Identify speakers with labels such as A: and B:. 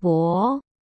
A: 博。